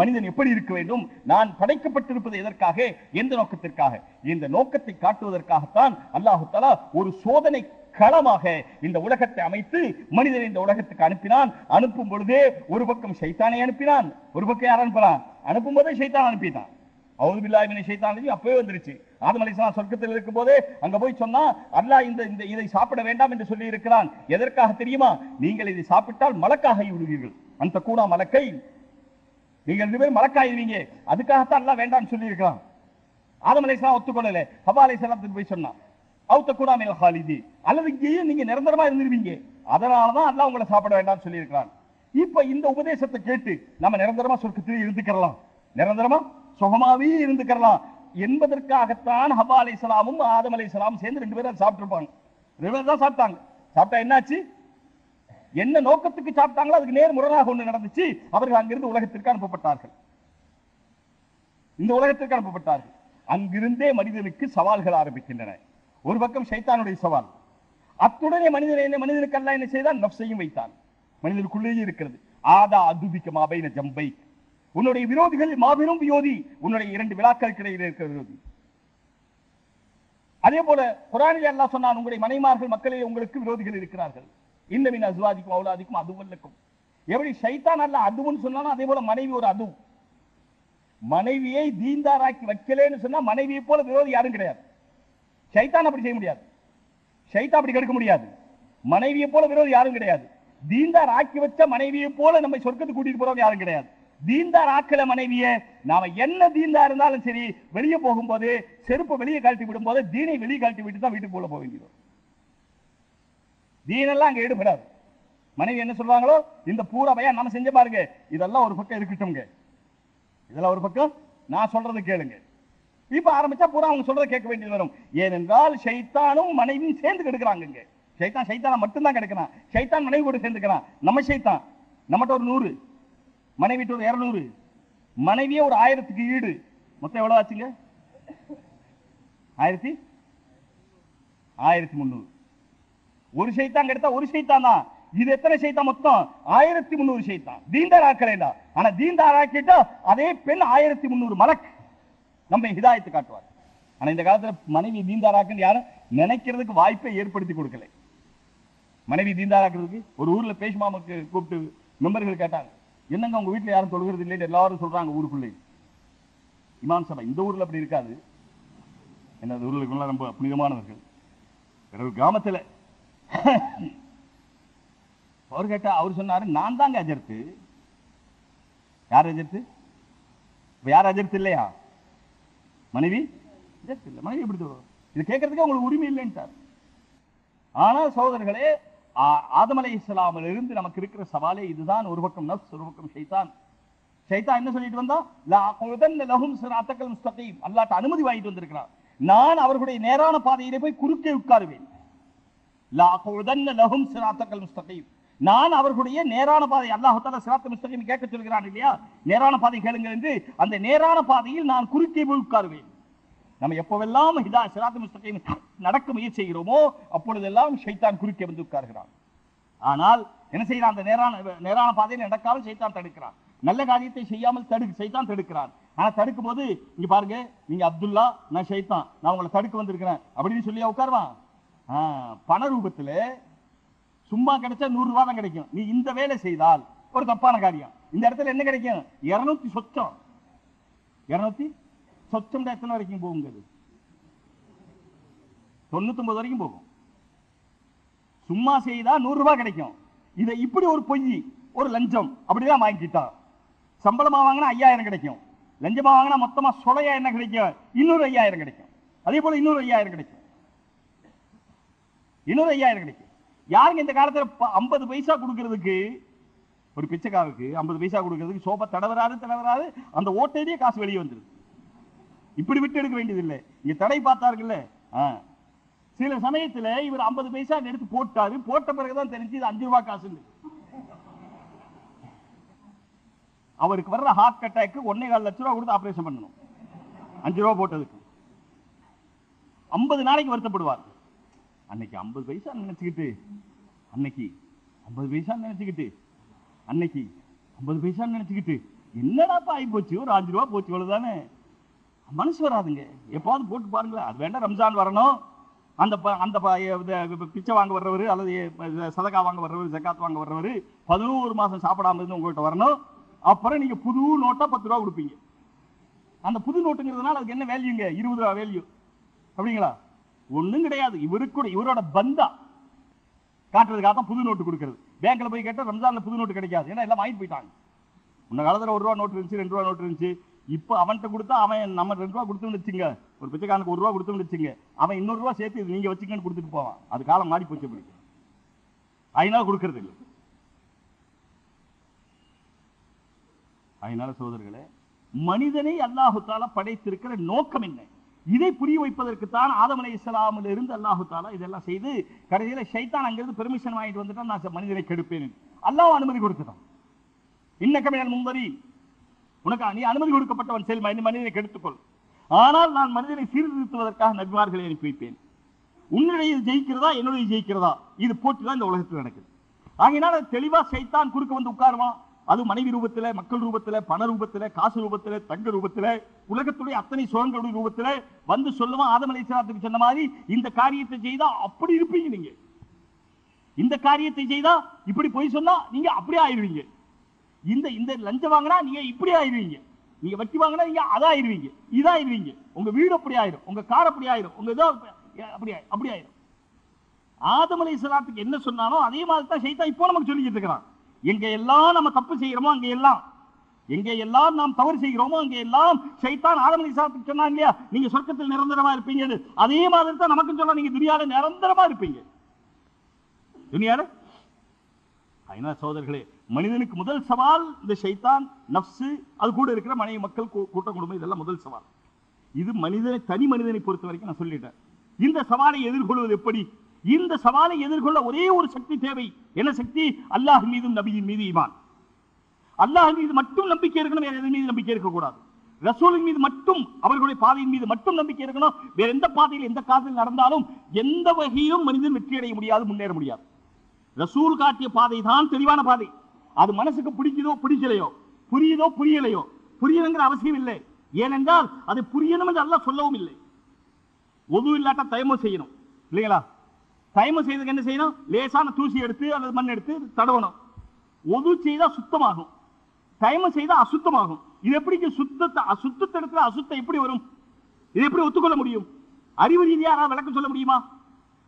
மனிதன் எப்படி இருக்க வேண்டும்? நான் படைக்கப்பட்டிருப்பது எதற்காக? எந்த நோக்கத்திற்காக? இந்த நோக்கத்தை காட்டுவதற்காகத்தான் அல்லாஹு தலா ஒரு சோதனை களமாக இந்த உலகத்தை அமைத்து மனிதன் இந்த உலகத்துக்கு அனுப்பினான். அனுப்பும் பொழுதே ஒரு பக்கம் சைத்தானை அனுப்பினான். ஒரு பக்கம் யார் அனுப்பலாம் அனுப்பும் போதே ஷைத்தான் அனுப்பிட்டான். அவுது பில்லாஹி அப்பவே வந்துருச்சு. ஆதம் அலைஹிஸ்ஸலாம் சொர்க்கத்தில் இருக்கும்போதே அங்க போய் சொன்னா அல்லாஹ் இந்த இந்த இதை சாப்பிட வேண்டாம் என்று சொல்லி இருக்கிறான் எதற்காக தெரியுமா? நீங்கள் இதை சாப்பிட்டால் மலக்காகி விடுவீர்கள். அந்த கூடா மலக்கை நீங்க ரெண்டு பேரும் மலக்காயிருவீங்க அதுக்காகத்தான் எல்லாம் வேண்டாம்னு சொல்லி இருக்கிறான் ஆதம் அலைசலாம் ஒத்துக்கொள்ளல. ஹவா அலைஹிஸ்ஸலாம் போய் சொன்னான். அவுத்த கூடாமல் ஹாலிதி அல்லது இங்கேயும் நீங்க நிரந்தரமா இருந்திருவீங்க. அதனாலதான் எல்லாம் உங்களை சாப்பிட வேண்டாம்னு சொல்லி இருக்கிறான் இப்ப இந்த உபதேசத்தை கேட்டு நம்ம நிரந்தரமா சொர்க்கத்தில் இருந்துக்கிறலாம். நிரந்தரமா? சுகமாவே இருந்துக்கிறலாம். என்பதற்காகத்தான் ஹவா அலைஹிஸ்ஸலாமும் ஆதம் அலைஹிஸ்ஸலாமும் சேர்ந்து ரெண்டு பேரும் சாப்பிட்டுருப்பாங்க. ரெண்டு பேரும் தான் சாப்பிட்டாங்க. சாப்பிட்டா என்னாச்சு? என்ன நோக்கத்துக்கு சாப்பிட்டாங்களோ அதுக்கு நேர் முரணாக ஒன்று நடந்துச்சு அவர்கள் அங்கிருந்து உலகத்திற்கு அனுப்பப்பட்டார்கள். இந்த உலகத்திற்கு அனுப்பப்பட்டார்கள். அங்கிருந்தே மனிதனுக்கு சவால்கள் ஆரம்பிக்கின்றன. ஒரு பக்கம் சைத்தானுடைய சவால். அத்துடனே மனிதன் என்ன மனிதனுக்கு அல்ல என்ன செய்தான்? நப்சையும் வைத்தான். மனிதனுக்குள்ளேயே இருக்கிறது. ஆதா அதுபிக்க மாபைன ஜம்பை. உன்னுடைய விரோதிகள் மாபெரும் வியோதி உன்னுடைய இரண்டு விழாக்களுக்கு இடையில் இருக்கிற விரோதி. அதே போல குரானில் அல்லா சொன்னான் உங்களுடைய மனைமார்கள் மக்களே உங்களுக்கு விரோதிகள் இருக்கிறார்கள். இன்னமின் அசுவாதிக்கும் அவுலாதிக்கும் அதுவல்லக்கும் எப்படி சைத்தான் அல்ல அதுவும் சொன்னாலும் அதே போல மனைவி ஒரு அது மனைவியை தீந்தாராக்கி வைக்கலேன்னு சொன்னா மனைவியை போல விரோதி யாரும் கிடையாது. சைத்தான் அப்படி செய்ய முடியாது. சைத்தான் அப்படி கெடுக்க முடியாது. மனைவியை போல விரோதி யாரும் கிடையாது. தீந்தார் ஆக்கி வச்ச மனைவியை போல நம்ம சொர்க்கத்துக்கு கூட்டிட்டு போறவங்க யாரும் கிடையாது. தீந்தார் ஆக்கல மனைவிய நாம என்ன தீந்தா இருந்தாலும் சரி வெளியே போகும்போது செருப்பை வெளியே கழட்டி விடும்போது தீனை வெளியே கழட்டி விட்டு தான் வீட்டுக்கு போல போக வேண்டியது. தீனெல்லாம் அங்கே ஈடுபடாது மனைவி என்ன சொல்வாங்களோ? இந்த பூரா நம்ம செஞ்ச பாருங்க. இதெல்லாம் ஒரு பக்கம் இருக்கட்டும்ங்க. இதெல்லாம் ஒரு பக்கம்? நான் சொல்றது கேளுங்க. இப்ப ஆரம்பிச்சா பூரா அவங்க சொல்றதை கேட்க வேண்டியது வரும். ஏனென்றால் ஷைத்தானும் மனைவியும் சேர்ந்து கெடுக்கிறாங்க இங்க ஷைத்தான் மட்டும்தான் கெடுக்கிறான். ஷைத்தான் மனைவி கூட சேர்ந்துக்கிறான். நம்ம ஷைத்தான் நம்மகிட்ட ஒரு நூறு. மனைவிட்டு ஒரு இருநூறு. மனைவியே ஒரு ஆயிரத்துக்கு ஈடு. மொத்தம் எவ்வளவு ஆச்சுங்க? ஆயிரத்தி? ஆயிரத்தி முந்நூறு. ஒரு சைத்தான் எடுத்தா ஒரு சைத்தான் தான். இது எத்தனை சைத்தா மொத்தம்? ஆயிரத்தி முந்நூறு சைத்தான். தீந்தார் ஆக்கலைடா ஆனா தீந்தார் ஆக்கிட்டா அதே பெண் ஆயிரத்தி முந்நூறு மலக். நம்ம ஹிதாயத்து காட்டுவார். ஆனா இந்த காலத்துல மனைவி தீந்தாராக்குன்னு யாரும் நினைக்கிறதுக்கு வாய்ப்பை ஏற்படுத்தி கொடுக்கல. மனைவி தீந்தாராக்குறதுக்கு ஒரு ஊர்ல பேஷ் மாமாக்கு கூப்பிட்டு மெம்பர்கள் கேட்டாங்க. என்னங்க உங்க வீட்டுல யாரும் தொழுகிறது இல்லைன்னு எல்லாரும் சொல்றாங்க ஊருக்குள்ளே. இமாம் சபை இந்த ஊர்ல அப்படி இருக்காது. என்ன ஊர்ல ரொம்ப புனிதமானவர்கள். பிறகு கிராமத்துல அவர் கேட்டா அவர் சொன்னாரு நான் தாங்க அஜர்த்து. யார் அஜர்த்து? யார் அஜர்த்து இல்லையா? மனைவி? அஜர்த்து இல்ல மனைவி எப்படி இது கேட்கறதுக்கு உங்களுக்கு உரிமை இல்லைன்ட்டார். ஆனால் சகோதரர்களே ஆ- ஆதம் அலை இஸ்லாமில் இருந்து நமக்கு இருக்கிற சவாலே இதுதான். ஒரு பக்கம் நப்ஸ் ஒரு பக்கம் ஷைத்தான். ஷைத்தான் என்ன சொல்லிட்டு வந்தா? லா லஹும் சிராத்தக்கல் முஸ்தகீம். அனுமதி வாங்கிட்டு வந்திருக்கிறான் நான் அவர்களுடைய நேரான பாதையிலே போய் குறுக்கே உட்காருவேன். லஹும் சிராத்தக்கல் முஸ்தகீம். நான் அவர்களுடைய நேரான பாதை அல்லாஹால சிராத்த முஸ்தகீம் கேட்க சொல்கிறான் இல்லையா? நேரான பாதை கேளுங்க என்று அந்த நேரான பாதையில் நான் குறுக்கே போய் உட்காருவேன். நம்ம எப்பவெல்லாம் ஹிதா சிராத்த முஸ்தகீம் நடக்க முயற்சி செய்கிறோமோ அப்பொழுதெல்லாம் ஷைத்தான் குறுக்கே வந்து உட்கார்கிறான். ஆனால் என்ன செய்யறான் அந்த நேரான நேரான பாதையில் நடக்காமல் சைத்தான் தடுக்கிறான். நல்ல காரியத்தை செய்யாமல் தடு சைத்தான் தடுக்கிறான். ஆனா தடுக்கும் போது இங்க பாருங்க நீங்க அப்துல்லா நான் சைத்தான் நான் உங்களை தடுக்க வந்திருக்கிறேன். அப்படின்னு சொல்லி உட்காருவான்? பண ரூபத்துல சும்மா கிடைச்சா நூறு ரூபாய் தான் கிடைக்கும். நீ இந்த வேலை செய்தால் ஒரு தப்பான காரியம். இந்த இடத்துல என்ன கிடைக்கும்? இருநூத்தி சொச்சம். இருநூத்தி சொச்சம் எத்தனை வரைக்கும் போகுங்க அது? தொண்ணூத்தொன்பது வரைக்கும் போகும். சும்மா செய்தா நூறு ரூபாய் கிடைக்கும். இதை இப்படி ஒரு பொய் ஒரு லஞ்சம் அப்படிதான் வாங்கிட்டான் சம்பளமா வாங்கினா ஐயாயிரம் கிடைக்கும். லஞ்சமா வாங்கினா மொத்தமா சொலையா என்ன கிடைக்கும்? இன்னொரு ஐயாயிரம் கிடைக்கும். அதே போல இன்னொரு ஐயாயிரம் கிடைக்கும். இன்னொரு ஐயாயிரம் கிடைக்கும். யாருங்க இந்த காலத்துல ஐம்பது பைசா கொடுக்கறதுக்கு? ஒரு பிச்சைக்காவுக்கு ஐம்பது பைசா கொடுக்கறதுக்கு சோபா தடவராது தடவராது அந்த ஓட்டையிலேயே காசு வெளியே வந்துருது. இப்படி விட்டு எடுக்க வேண்டியது இல்லை இங்க தடை பார்த்தாருங்கல்ல சில சமயத்துல இவர் 50 பைசா எடுத்து போட்டாரு. போட்ட பிறகுதான் தெரிஞ்சு இது அஞ்சு ரூபாய் காசுன்னு. அவருக்கு வர்ற ஹார்ட் அட்டாக்கு ஒன்னே கால் லட்ச ரூபா கொடுத்து ஆபரேஷன் பண்ணணும். அஞ்சு ரூபா போட்டதுக்கு. ஐம்பது நாளைக்கு வருத்தப்படுவார். அன்னைக்கு ஐம்பது பைசா நினச்சிக்கிட்டு. அன்னைக்கு ஐம்பது பைசா நினச்சிக்கிட்டு. அன்னைக்கு ஐம்பது பைசா நினச்சிக்கிட்டு. என்னடாப்பா ஆகி போச்சு? ஒரு அஞ்சு ரூபா போச்சு இவ்வளவுதானே மனசு வராதுங்க. எப்பாவது போட்டு பாருங்களேன். அது வேண்டாம் ரம்ஜான் வரணும். அந்த ப- அந்த ப- பிச்சை வாங்க வர்றவர் அல்லது சதகா வாங்க வர்றவர் ஜக்காத் வாங்க வர்றவர் பதினோரு மாதம் சாப்பிடாம இருந்து உங்கள்கிட்ட வரணும். அப்புறம் நீங்கள் புது நோட்டாக பத்து ரூபா கொடுப்பீங்க. அந்த புது நோட்டுங்கிறதுனால அதுக்கு என்ன வேல்யூங்க இருபது ரூபா வேல்யூ அப்படிங்களா? ஒண்ணும் கிடையாது. இவருக்கு கூட இவரோட பந்தா. காட்டுறதுக்காக தான் புது நோட்டு கொடுக்கறது. பேங்க்ல போய் கேட்டா ரம்ஜான்ல புது நோட்டு கிடைக்காது. ஏன்னா எல்லாம் வாங்கிட்டு போயிட்டாங்க. முன்ன காலத்துல ஒரு ரூபா நோட்டு இருந்துச்சு ரெண்டு ரூபா நோட்டு இருந்துச்சு. இப்போ அவன்கிட்ட கொடுத்தா அவன் நம்ம ரெண்டு ரூபா கொடுத்து வச்சுங்க ஒரு பிச்சைக்காரனுக்கு ஒரு ரூபா கொடுத்து வச்சுங்க அவன் இன்னொரு ரூபா சேர்த்து இது நீங்க வச்சுக்கன்னு கொடுத்துட்டு போவான். அது காலம் மாறி போச்சு அப்படி. அதனால கொடுக்கறது இல்லை. அதனால சோதர்களே மனிதனை அல்லாஹு தாலா படைத்திருக்கிற நோக்கம் என்ன? இதை புரிய வைப்பதற்குத்தான் ஆதம் அலை இஸ்லாமில் இருந்து அல்லாஹு தாலா இதெல்லாம் செய்து கடைசியில் ஷைத்தான் அங்கிருந்து பெர்மிஷன் வாங்கிட்டு வந்துட்டா நான் மனிதனை கெடுப்பேன் அல்லாஹ் அனுமதி கொடுத்துட்டான். இன்னக்கமையால் மும்பரி உனக்கு நீ அனுமதி கொடுக்கப்பட்டவன் செல் மனி- மனிதனை கெடுத்துக்கொள். ஆனால் நான் மனிதனை சீர்திருத்துவதற்காக நபிமார்களை அனுப்பி வைப்பேன். உன்னுடைய ஜெயிக்கிறதா என்னுடைய ஜெயிக்கிறதா? இது போட்டி தான் இந்த உலகத்தில் நடக்குது. ஆகையினால தெளிவா சைத்தான் குறுக்க வந்து உட்காருவான். அது மனைவி ரூபத்துல மக்கள் ரூபத்துல பண ரூபத்துல காசு ரூபத்துல தங்க ரூபத்துல உலகத்துடைய அத்தனை சுகங்களுடைய ரூபத்துல வந்து சொல்லுவான் ஆதம் சொன்ன மாதிரி இந்த காரியத்தை செய்தா அப்படி இருப்பீங்க நீங்க. இந்த காரியத்தை செய்தா இப்படி போய் சொன்னா நீங்க அப்படி ஆயிருவீங்க இந்த இந்த லஞ்சம் வாங்கினா நீங்க இப்படி ஆயிருவீங்க நீங்க வட்டி வாங்கினா நீங்க அதாயிருவீங்க இதாயிருவீங்க உங்க வீடு அப்படி ஆயிரும் உங்க கார் அப்படி ஆயிரும் உங்க இதோ அப்படி அப்படி ஆயிரும் ஆதமலை சலாத்துக்கு என்ன சொன்னாலும் அதே மாதிரி தான் செய்தா இப்போ நமக்கு சொல்லிக்கிட்டு இருக்கிறான். எங்க எல்லாம் நம்ம தப்பு செய்யறோமோ அங்க எல்லாம் எங்க எல்லாம் நாம் தவறு செய்கிறோமோ அங்க எல்லாம் சைத்தான் ஆதம் அலைஹிஸ்ஸலாத்துக்கு சொன்னா இல்லையா? நீங்க சொர்க்கத்தில் நிரந்தரமா இருப்பீங்கன்னு. அதே மாதிரி தான் நமக்கு சொல்ல நீங்க துனியால நிரந்தரமா இருப்பீங்க. துனியால? ஐநா சோதர்களே மனிதனுக்கு முதல் சவால் இந்த ஷைத்தான் நப்சு அது கூட இருக்கிற மனைவி மக்கள் கூ- கூட்டம் குடும்பம் இதெல்லாம் முதல் சவால். இது மனிதனை தனி மனிதனை பொறுத்த வரைக்கும் நான் சொல்லிட்டேன். இந்த சவாலை எதிர்கொள்வது எப்படி? இந்த சவாலை எதிர்கொள்ள ஒரே ஒரு சக்தி தேவை. என்ன சக்தி? அல்லாஹ் மீதும் நபியின் மீது ஈமான். அல்லாஹ் மீது மட்டும் நம்பிக்கை இருக்கணும் வேற எது மீது நம்பிக்கை இருக்கக்கூடாது. ரசூலின் மீது மட்டும் அவர்களுடைய பாதையின் மீது மட்டும் நம்பிக்கை இருக்கணும். வேற எந்த பாதையில் எந்த காலத்தில் நடந்தாலும் எந்த வகையிலும் மனிதன் வெற்றி அடைய முடியாது முன்னேற முடியாது. ரசூல் காட்டிய பாதை தான் தெளிவான பாதை. அது மனசுக்கு பிடிக்குதோ பிடிக்கலையோ புரியுதோ புரியலையோ புரியணுங்கிற அவசியம் இல்லை. ஏனென்றால் அது புரியணும் என்று அல்லாஹ் சொல்லவும் இல்லை. ஒது இல்லாட்டா தயமும் செய்யணும். இல்லைங்களா? தயமம் செய்ததுக்கு என்ன செய்யணும்? லேசான தூசி எடுத்து அல்லது மண் எடுத்து தடவணும். ஒது செய்தா சுத்தமாகும். தயமம் செய்தா அசுத்தமாகும். இது எப்படி சுத்தத்தை அசுத்தத்தை இடத்துல அசுத்தம் எப்படி வரும்? இது எப்படி ஒத்துக்கொள்ள முடியும்? அறிவு ரீதியாக விளக்கம் சொல்ல முடியுமா?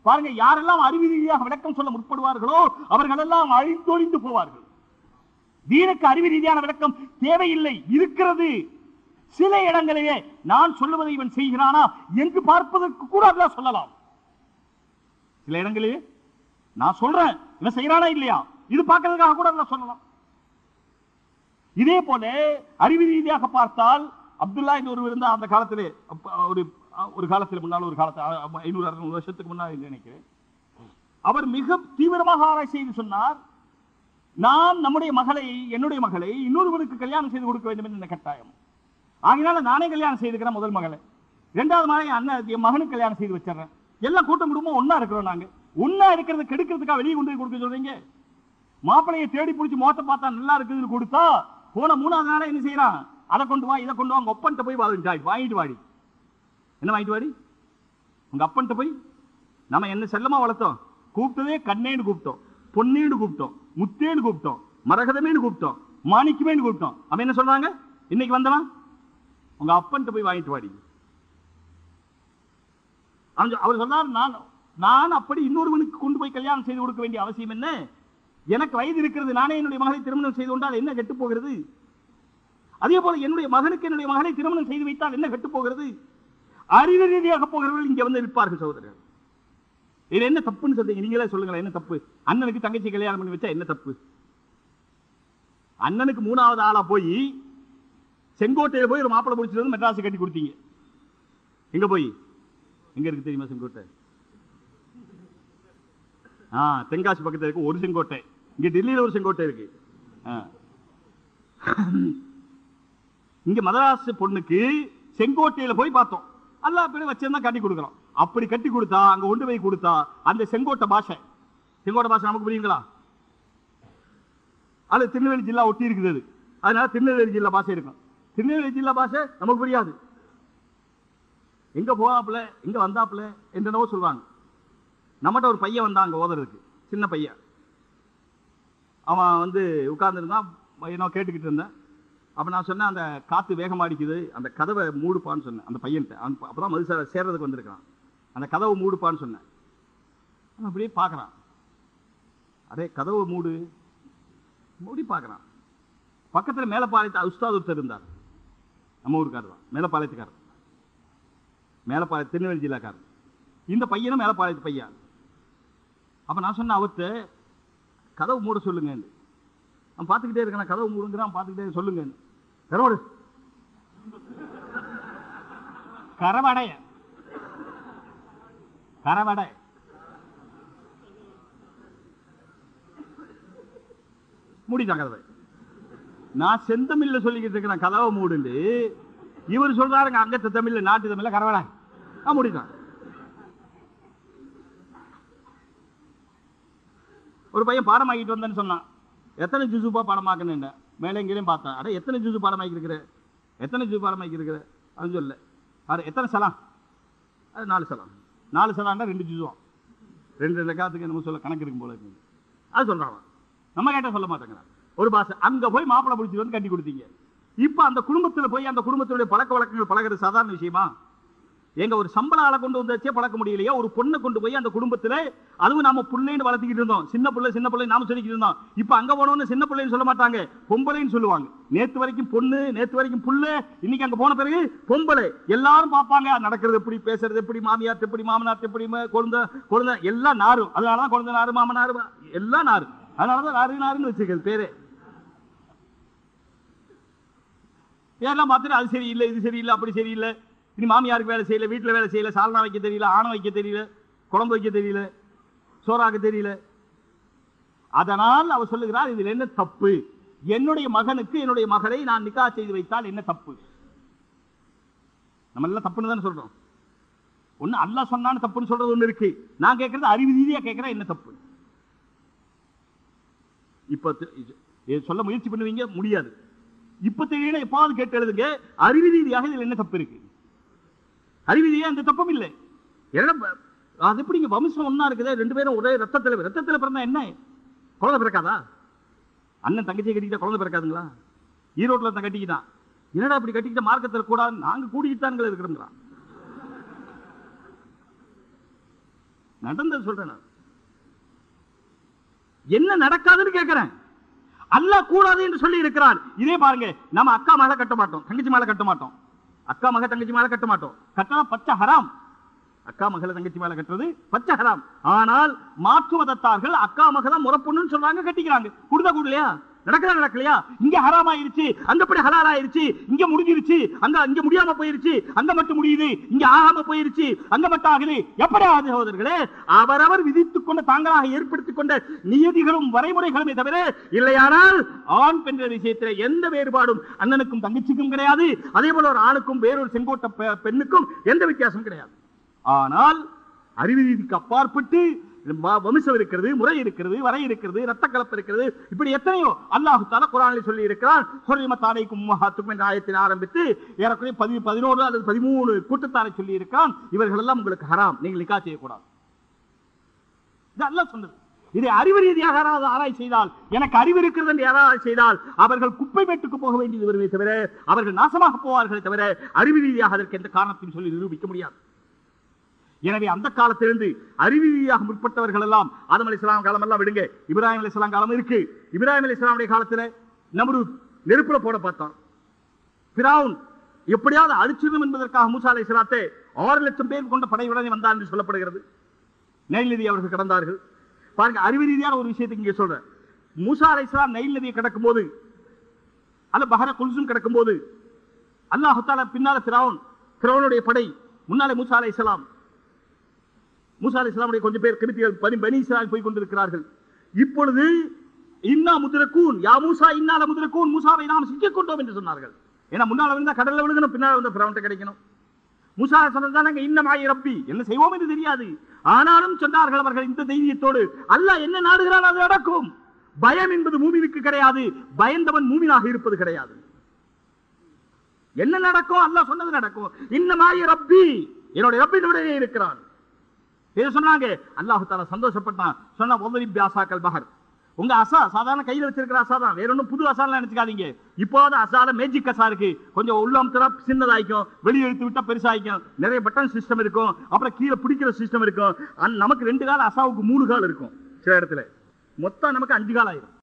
பாருங்க யாரெல்லாம் அறிவு ரீதியாக விளக்கம் சொல்ல முற்படுவார்களோ அவர்கள் எல்லாம் அழிந்தொழிந்து போவார்கள். தீனுக்கு அறிவு ரீதியான விளக்கம் தேவையில்லை இருக்கிறது. சில இடங்களிலே நான் சொல்லுவதை இவன் செய்கிறானா? என்று பார்ப்பதற்கு கூட அதெல்லாம் சொல்லலாம். சில இடங்களிலே நான் சொல்றேன் இவன் செய்யறானா இல்லையா? இது பார்க்கறதுக்காக கூட நான் சொல்லலாம். இதே போல அறிவு ரீதியாக பார்த்தால் அப்துல்லா என்று ஒருவர் இருந்தா அந்த காலத்திலே ஒரு ஒரு காலத்தில் முன்னால் ஒரு காலத்தில் ஐநூறு அறுநூறு வருஷத்துக்கு முன்னால் நினைக்கிறேன். அவர் மிக தீவிரமாக ஆராய்ச்சி செய்து சொன்னார் நான் நம்முடைய மகளை என்னுடைய மகளை இன்னொருவருக்கு கல்யாணம் செய்து கொடுக்க வேண்டும் என்று கட்டாயம். ஆகினால நானே கல்யாணம் செய்துக்கிறேன் முதல் மகளை. இரண்டாவது மகளை அண்ணன் என் மகனுக்கு கல்யாணம் செய்து வச்சிடறேன். எல்லாம் கூட்டம் குடும்பம் ஒன்னா இருக்கிறோம் நாங்க. ஒன்னா இருக்கிறத கெடுக்கிறதுக்காக வெளியே கொண்டு போய் கொடுக்க சொல்றீங்க? மாப்பிளையை தேடி பிடிச்சி மோத்த பார்த்தா நல்லா இருக்குதுன்னு கொடுத்தா போன மூணாவது நாளே என்ன செய்யறான்? அதை கொண்டு வா இதை கொண்டு வா உங்க ஒப்பன்ட்ட போய் வாங்கிட்டு வாங்கிட்டு வாடி. என்ன வாங்கிட்டு வாடி? உங்க அப்பன்ட்ட போய் நம்ம என்ன செல்லமா வளர்த்தோம்? கூப்பிட்டதே கண்ணேன்னு கூப்பிட்டோம் பொன்னேன்னு கூப்பிட்டோம் முத்தேன்னு கூப்பிட்டோம் மரகதமேன்னு கூப்பிட்டோம் மாணிக்கமேன்னு கூப்பிட்டோம். அவன் என்ன சொல்றாங்க? இன்னைக்கு வந்தவன்? உங்க அப்பன்ட்ட போய் வாங்கிட்டு வாடி. அவர் சொன்னார் நான் நான் அப்படி இன்னொருவனுக்கு கொண்டு போய் கல்யாணம் செய்து கொடுக்க வேண்டிய அவசியம் என்ன? எனக்கு வயது இருக்கிறது நானே என்னுடைய மகளை திருமணம் செய்து கொண்டால் என்ன கெட்டு போகிறது அதே போல என்னுடைய மகனுக்கு என்னுடைய மகளை திருமணம் செய்து வைத்தால் என்ன கெட்டு போகிறது அறிவு ரீதியாக போகிறவர்கள் இங்க வந்து இருப்பார்கள் சகோதரர். இது என்ன தப்புன்னு சொல்றீங்க? நீங்களே சொல்லுங்களேன் என்ன தப்பு? அண்ணனுக்கு தங்கச்சி கல்யாணம் பண்ணி வச்சா என்ன தப்பு? அண்ணனுக்கு மூணாவது ஆளா போய் செங்கோட்டையில் போய் ஒரு மாப்பிளை பிடிச்சிட்டு வந்து மெட்ராஸ் கட்டி கொடுத்தீங்க. எங்க போய்? எங்க இருக்கு தெரியுமா செங்கோட்டை? ஆ தென்காசி பக்கத்துல இருக்கு ஒரு செங்கோட்டை. இங்க டெல்லியில ஒரு செங்கோட்டை இருக்கு. ஆ. இங்க மதராசு பொண்ணுக்கு செங்கோட்டையில போய் பார்த்தோம். அல்லா பேரும் வச்சிருந்தா கட்டி கொடுக்குறோம். அப்படி கட்டி கொடுத்தா அங்க கொண்டு போய் கொடுத்தா அந்த செங்கோட்டை பாஷை. செங்கோட்டை பாஷை நமக்கு புரியுங்களா? அது திருநெல்வேலி ஜில்லா ஒட்டி இருக்குது அது. அதனால திருநெல்வேலி ஜில்லா பாஷை இருக்கும். திருநெல்வேலி ஜில்லா பாஷை நமக்கு புரியாது. எங்க போவாப்புல? எங்க வந்தாப்புல? என்னென்னவோ சொல்லுவாங்க நம்மகிட்ட ஒரு பையன் வந்தான் அங்க ஓதுறதுக்கு. சின்ன பையன். அவன் வந்து உட்கார்ந்துருந்தான். என்னோ கேட்டுக்கிட்டு இருந்தேன். அப்ப நான் சொன்னேன் அந்த காத்து வேகமா அடிக்குது. அந்த கதவை மூடுப்பான்னு சொன்னேன். அந்த பையன்கிட்ட. அவன் அப்பதான் மது சேர்றதுக்கு வந்திருக்கான் அந்த கதவை மூடுப்பான்னு சொன்னேன். அவன் அப்படியே பார்க்குறான். அதே கதவை மூடு. மூடி பார்க்குறான். பக்கத்துல மேலப்பாளையத்தை உஸ்தாத் ஒருத்தர் இருந்தார். நம்ம ஊருக்காரர் தான். மேலப்பாளையத்துக்காரர். மேலப்பாளைய திருநெல்வேலி ஜில்லாக்காரன் இந்த பையனும் மேலப்பாளையத்து பையன். அப்ப நான் சொன்னேன் அவர்கிட்ட கதவு மூட சொல்லுங்க அவன் பார்த்துக்கிட்டே இருக்கான் கதவு மூடுங்கிறான் பார்த்துக்கிட்டே சொல்லுங்க கரவாடு கரவடைய கரவடை மூடிட்டான் கதவை. நான் செந்தமிழ்ல சொல்லிக்கிட்டு இருக்கிறேன் கதவை மூடுண்டு இவர் சொல்றாருங்க அங்கத்த தமிழ்ல நாட்டு தமிழ்ல கரவடை நான் ஒரு பையன் பாடம் ஆகிட்டு வந்தேன்னு சொன்னான். எத்தனை ஜுசுப்பா பாடம் மேலே எங்கேயும் பார்த்தேன் அட எத்தனை ஜூசு பாடம் ஆகிருக்கிற எத்தனை ஜூ பாடமாக்கி ஆகிருக்கிற அது சொல்ல அது எத்தனை சலாம்? அது நாலு சலாம். நாலு சலாம்னா ரெண்டு ஜுசுவான் ரெண்டு ரெக்காத்துக்கு நம்ம சொல்ல கணக்கு இருக்கும் போல இருக்கு. அது சொல்கிறான் நம்ம கேட்ட சொல்ல மாட்டேங்கிறான். ஒரு பாசை அங்க போய் மாப்பிளை பிடிச்சி வந்து கட்டி கொடுத்தீங்க. இப்ப அந்த குடும்பத்துல போய் அந்த குடும்பத்துடைய பழக்க வழக்கங்கள் பழகிறது சாதாரண விஷயமா? எங்க ஒரு சம்பள ஆளை கொண்டு வந்தாச்சே பழக்க முடியலையா? ஒரு பொண்ணை கொண்டு போய் அந்த குடும்பத்துல அதுவும் நாம புள்ளைன்னு வளர்த்திக்கிட்டு இருந்தோம். சின்ன பிள்ளை சின்ன பிள்ளை நாம சொல்லிக்கிட்டு இருந்தோம். இப்ப அங்க போனோம்னு சின்ன பிள்ளைன்னு சொல்ல மாட்டாங்க. பொம்பளைன்னு சொல்லுவாங்க. நேத்து வரைக்கும் பொண்ணு நேத்து வரைக்கும் புள்ளு இன்னைக்கு அங்க போன பிறகு பொம்பளை. எல்லாரும் பார்ப்பாங்க. நடக்கிறது எப்படி? பேசுறது எப்படி? மாமியார் எப்படி? மாமனார் எப்படி? குழந்தை குழந்தை. எல்லாம் நாரும். அதனாலதான் குழந்தை நாரு மாமனாரு எல்லாம் நாரு அதனாலதான் நாரு நாருன்னு வச்சிருக்கிறது பேரு. பேர்லாம் பார்த்துட்டு அது சரியில்லை இது சரியில்லை அப்படி சரியில்லை. இனி மாமியாருக்கு வேலை செய்யல வீட்டில் வேலை செய்யல சால்னா வைக்க தெரியல ஆணம் வைக்க தெரியல குழம்பு வைக்க தெரியல சோறாக்க தெரியல. அதனால் அவர் சொல்லுகிறார் இதில் என்ன தப்பு? என்னுடைய மகனுக்கு என்னுடைய மகளை நான் நிக்கா செய்து வைத்தால் என்ன தப்பு? நம்ம எல்லாம் தப்புன்னு தானே சொல்றோம். ஒண்ணு அல்லாஹ் சொன்னான்னு தப்புன்னு சொல்றது ஒண்ணு இருக்கு. நான் கேட்கறது அறிவு ரீதியா கேட்கிறேன் என்ன தப்பு? இப்ப சொல்ல முயற்சி பண்ணுவீங்க முடியாது. இப்ப தெரியல எப்பாவது கேட்டு எழுதுங்க அறிவு ரீதியாக இதுல என்ன தப்பு இருக்கு? அறிவிலேயே அந்த தப்பும் இல்லை. என்ன அது எப்படிங்க வம்சம் ஒன்னா இருக்குது? ரெண்டு பேரும் ஒரே ரத்தத்தில் ரத்தத்தில் பிறந்தா என்ன? குழந்தை பிறக்காதா? அண்ணன் தங்கச்சியை கட்டிக்கிட்டா குழந்தை பிறக்காதுங்களா? ஈரோட்டில் தான் கட்டிக்கிட்டான். என்னடா இப்படி கட்டிக்கிட்ட மார்க்கத்தில் கூடாது நாங்க கூடிக்கிட்டான்கள் இருக்கிறோம் நடந்தது சொல்றேன் நான். என்ன நடக்காதுன்னு கேட்கிறேன் அல்ல கூடாது என்று சொல்லி இருக்கிறான். இதே பாருங்க நம்ம அக்கா மேல கட்ட மாட்டோம் தங்கச்சி மேல கட்ட மாட்டோம். அக்கா மக தங்கச்சி மேல கட்ட மாட்டோம். கட்டினா பச்சை ஹராம். அக்கா மகளை தங்கச்சி மேல கட்டுறது பச்சை ஹராம். ஆனால் மாற்று மதத்தார்கள் அக்கா மக தான் முறப்பொண்ணுன்னு சொல்றாங்க கட்டிக்கிறாங்க. குடுதா கூடலையா நடக்கிறா நடக்கலையா இங்க ஹராம் ஆயிருச்சு அங்க அப்படி ஹலால் ஆயிருச்சு இங்க முடிஞ்சிருச்சு அங்க இங்க முடியாம போயிருச்சு அங்க மட்டும் முடியுது இங்க ஆகாம போயிருச்சு அங்க மட்டும் ஆகுது. எப்படி ஆகுது சகோதரர்களே? அவரவர் விதித்துக் கொண்ட தாங்களாக ஏற்படுத்திக் கொண்ட நியதிகளும் வரைமுறைகளுமே தவிர இல்லையானால் ஆண் பெண் விஷயத்தில் எந்த வேறுபாடும் அண்ணனுக்கும் தங்கச்சிக்கும் கிடையாது. அதே போல ஒரு ஆணுக்கும் வேறொரு செங்கோட்ட பெண்ணுக்கும் எந்த வித்தியாசம் கிடையாது. ஆனால் அறிவு ரீதிக்கு அப்பாற்பட்டு வம்சம் இருக்கிறது முறை இருக்கிறது வரை இருக்கிறது ரத்த கலப்பு இருக்கிறது. இப்படி எத்தனையோ அல்லாஹு குரானில் சொல்லி இருக்கிறான் ஹொரிமத்தானைக்கும் என்ற ஆயத்தில் ஆரம்பித்து ஏறக்குறைய பதி பதினோரு அல்லது பதிமூணு கூட்டத்தாரை சொல்லி இருக்கிறான் இவர்கள் எல்லாம் உங்களுக்கு ஹராம். நீங்கள் நிக்கா செய்யக்கூடாது. இது அல்லாஹ் சொன்னது. இதை அறிவு ரீதியாக யாராவது ஆராய்ச்சி செய்தால் எனக்கு அறிவு இருக்கிறது என்று யாராவது செய்தால் அவர்கள் குப்பை மேட்டுக்கு போக வேண்டியது வருமே தவிர அவர்கள் நாசமாக போவார்களே தவிர அறிவு ரீதியாக அதற்கு எந்த காரணத்தையும் சொல்லி நிரூபிக்க முடியாது. எனவே அந்த காலத்திலிருந்து அறிவியாக முற்பட்டவர்கள் எல்லாம் ஆதம் அலி இஸ்லாம் காலம் எல்லாம் விடுங்க. இப்ராஹிம் அலி இஸ்லாம் காலம் இருக்கு. இப்ராஹிம் அலி இஸ்லாமுடைய காலத்துல நம்ரூத் நெருப்புல போட பார்த்தான். பிராவுன் எப்படியாவது அழிச்சிடும் என்பதற்காக மூசா அலி இஸ்லாத்தை ஆறு லட்சம் பேர் கொண்ட படையுடனே வந்தார் என்று சொல்லப்படுகிறது. நைல் நதி அவர்கள் கடந்தார்கள். பாருங்க அறிவு ரீதியான ஒரு விஷயத்தை இங்கே சொல்றேன். மூசா அலை இஸ்லாம் நைல் நதியை கடக்கும் போது அல்ல பஹர குல்சும் கிடக்கும் போது அல்லாஹால பின்னால திராவன் திராவனுடைய படை முன்னாலே மூசா அலை இஸ்லாம் மூசா அலை இஸ்லாமுடைய கொஞ்சம் பேர் கிருத்திகள் பனி பனி போய் கொண்டிருக்கிறார்கள். இப்பொழுது இன்னா முதிரக்கூன் யா மூசா இன்னால முதிரக்கூன் மூசாவை நாம் சிக்கிக் கொண்டோம் என்று சொன்னார்கள். ஏன்னா முன்னால விழுந்தா கடல்ல விழுகணும் பின்னால் வந்து பிரவன்ட்ட கிடைக்கணும். மூசா சொன்னதானங்க இன்னமாயி ரப்பி என்ன செய்வோம் என்று தெரியாது. ஆனாலும் சொன்னார்கள் அவர்கள் இந்த தைரியத்தோடு அல்ல என்ன நாடுகிறான் அது நடக்கும். பயம் என்பது மூமினுக்கு கிடையாது பயந்தவன் மூமினாக இருப்பது கிடையாது. என்ன நடக்கும்? அல்ல சொன்னது நடக்கும். இன்னமாய் ரப்பி என்னுடைய ரப்பினுடைய இருக்கிறான். இதை சொன்னாங்க. அல்லாஹால சந்தோஷப்பட்டான். சொன்ன ஒவ்வொரு பியாசாக்கள் பகர். உங்க அசா சாதாரண கையில வச்சிருக்கிற அசா தான். வேற ஒன்றும் புது அசாலாம் நினைச்சுக்காதீங்க. இப்போது அசால மேஜிக் அசா இருக்கு. கொஞ்சம் உள்ளம் சின்னதாய்க்கும் வெளியே எடுத்து விட்டா பெருசாய்க்கும். நிறைய பட்டன் சிஸ்டம் இருக்கும். அப்புறம் கீழே பிடிக்கிற சிஸ்டம் இருக்கும். அந்~ நமக்கு ரெண்டு கால் அசாவுக்கு மூணு கால் இருக்கும். சில இடத்துல. மொத்தம் நமக்கு அஞ்சு கால் ஆயிரும்.